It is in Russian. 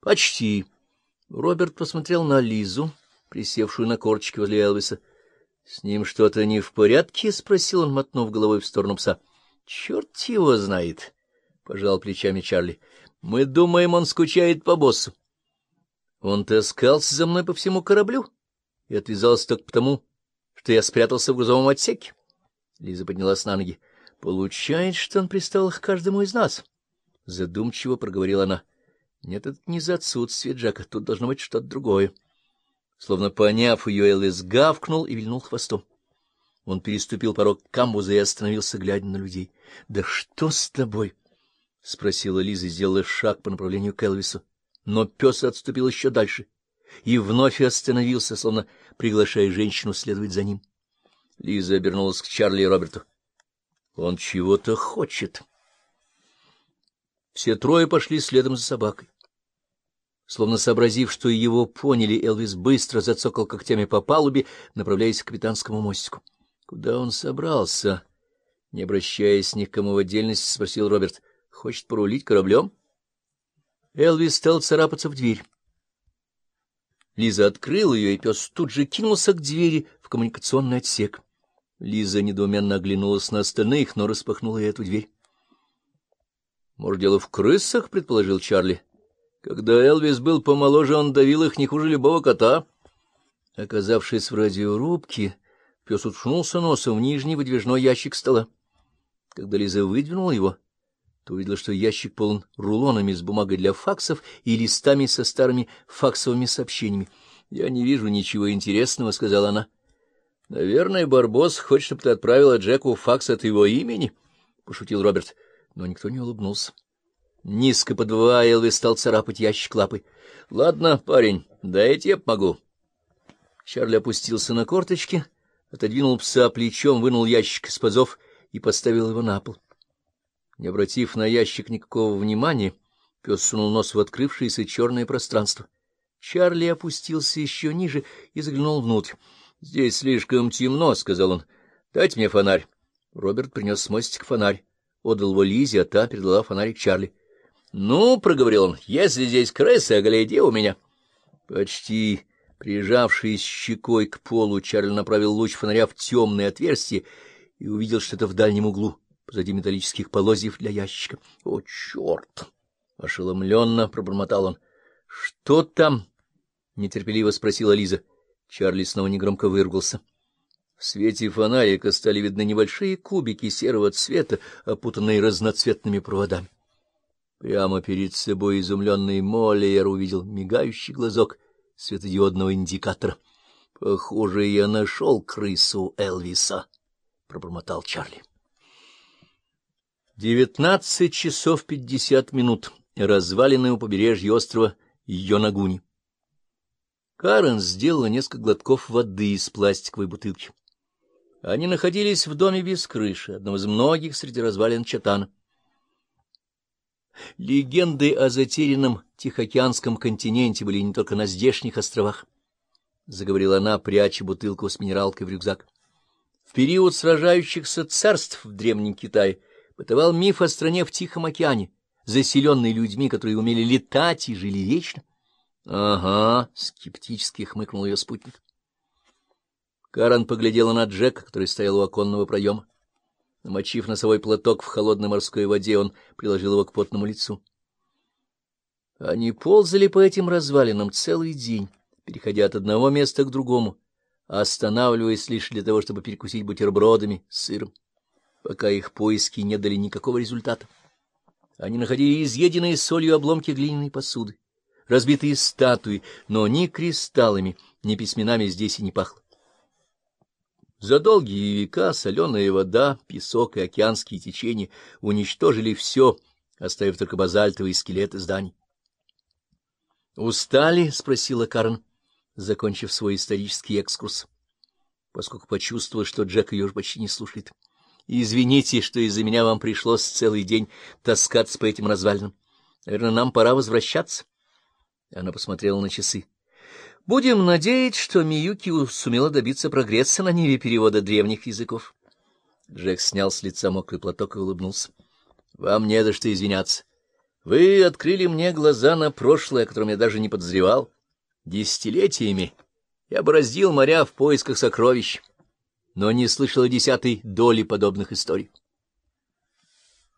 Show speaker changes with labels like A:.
A: — Почти. Роберт посмотрел на Лизу, присевшую на корточки возле Элвиса. — С ним что-то не в порядке? — спросил он, мотнув головой в сторону пса. — Черт его знает, — пожал плечами Чарли. — Мы думаем, он скучает по боссу. Он таскался за мной по всему кораблю и отвязался только потому, что я спрятался в грузовом отсеке. Лиза поднялась на ноги. — Получается, что он пристал к каждому из нас. Задумчиво проговорила она. — Нет, это не за отсутствие Джека, тут должно быть что-то другое. Словно поняв ее, Элвис гавкнул и вильнул хвостом. Он переступил порог камбуза и остановился, глядя на людей. — Да что с тобой? — спросила Лиза сделала шаг по направлению к Элвису. Но пес отступил еще дальше и вновь остановился, словно приглашая женщину следовать за ним. Лиза обернулась к Чарли и Роберту. — Он чего-то хочет. Все трое пошли следом за собакой. Словно сообразив, что его поняли, Элвис быстро зацокал когтями по палубе, направляясь к капитанскому мостику. Куда он собрался? Не обращаясь ни к кому в отдельности, спросил Роберт. — Хочет порулить кораблем? Элвис стал царапаться в дверь. Лиза открыла ее, и пес тут же кинулся к двери в коммуникационный отсек. Лиза недоуменно оглянулась на остальных, но распахнула и эту дверь. Может, дело в крысах, — предположил Чарли. Когда Элвис был помоложе, он давил их не хуже любого кота. Оказавшись в радиорубке, пес уткнулся носом в нижний выдвижной ящик стола. Когда Лиза выдвинула его, то увидела, что ящик полон рулонами с бумагой для факсов и листами со старыми факсовыми сообщениями. — Я не вижу ничего интересного, — сказала она. — Наверное, Барбос хочет, чтобы ты отправила Джеку факс от его имени, — пошутил Роберт но никто не улыбнулся. Низко подвывая, Элвис стал царапать ящик лапой. — Ладно, парень, дайте я помогу. Чарли опустился на корточки, отодвинул пса плечом, вынул ящик из пазов и поставил его на пол. Не обратив на ящик никакого внимания, пес сунул нос в открывшееся черное пространство. Чарли опустился еще ниже и заглянул внутрь. — Здесь слишком темно, — сказал он. — Дайте мне фонарь. Роберт принес с мостика фонарь отдал его Лизе, а та передала фонарик Чарли. — Ну, — проговорил он, — если здесь крысы, огляди у меня. Почти прижавшись щекой к полу, Чарли направил луч фонаря в темное отверстие и увидел что-то в дальнем углу, позади металлических полозьев для ящика. — О, черт! — ошеломленно пробормотал он. — Что там? — нетерпеливо спросила Лиза. Чарли снова негромко выругался. В свете фонарика стали видны небольшие кубики серого цвета, опутанные разноцветными проводами. Прямо перед собой изумленный Моллиер увидел мигающий глазок светодиодного индикатора. — Похоже, я нашел крысу Элвиса, — пробормотал Чарли. Девятнадцать часов пятьдесят минут. Развалины у побережья острова Йонагуни. Карен сделала несколько глотков воды из пластиковой бутылки. Они находились в доме без крыши, одном из многих среди развалин Чатана. Легенды о затерянном Тихоокеанском континенте были не только на здешних островах, — заговорила она, пряча бутылку с минералкой в рюкзак. В период сражающихся царств в Древнем Китае бытовал миф о стране в Тихом океане, заселенной людьми, которые умели летать и жили вечно. — Ага, — скептически хмыкнул ее спутник. Карен поглядела на Джека, который стоял у оконного проема. Намочив носовой платок в холодной морской воде, он приложил его к потному лицу. Они ползали по этим развалинам целый день, переходя от одного места к другому, останавливаясь лишь для того, чтобы перекусить бутербродами с сыром, пока их поиски не дали никакого результата. Они находили изъеденные солью обломки глиняной посуды, разбитые статуи, но ни кристаллами, ни письменами здесь и не пахло. За долгие века соленая вода, песок и океанские течения уничтожили все, оставив только базальтовые скелеты зданий. «Устали?» — спросила Карен, закончив свой исторический экскурс, поскольку почувствовала, что Джек ее почти не слушает. «Извините, что из-за меня вам пришлось целый день таскаться по этим развалинам. Наверное, нам пора возвращаться». Она посмотрела на часы. Будем надеяться, что Миюки сумела добиться прогресса на ниве перевода древних языков. Джек снял с лица мокрый платок и улыбнулся. — Вам не за что извиняться. Вы открыли мне глаза на прошлое, о котором я даже не подозревал. Десятилетиями я бороздил моря в поисках сокровищ, но не слышал десятой доли подобных историй.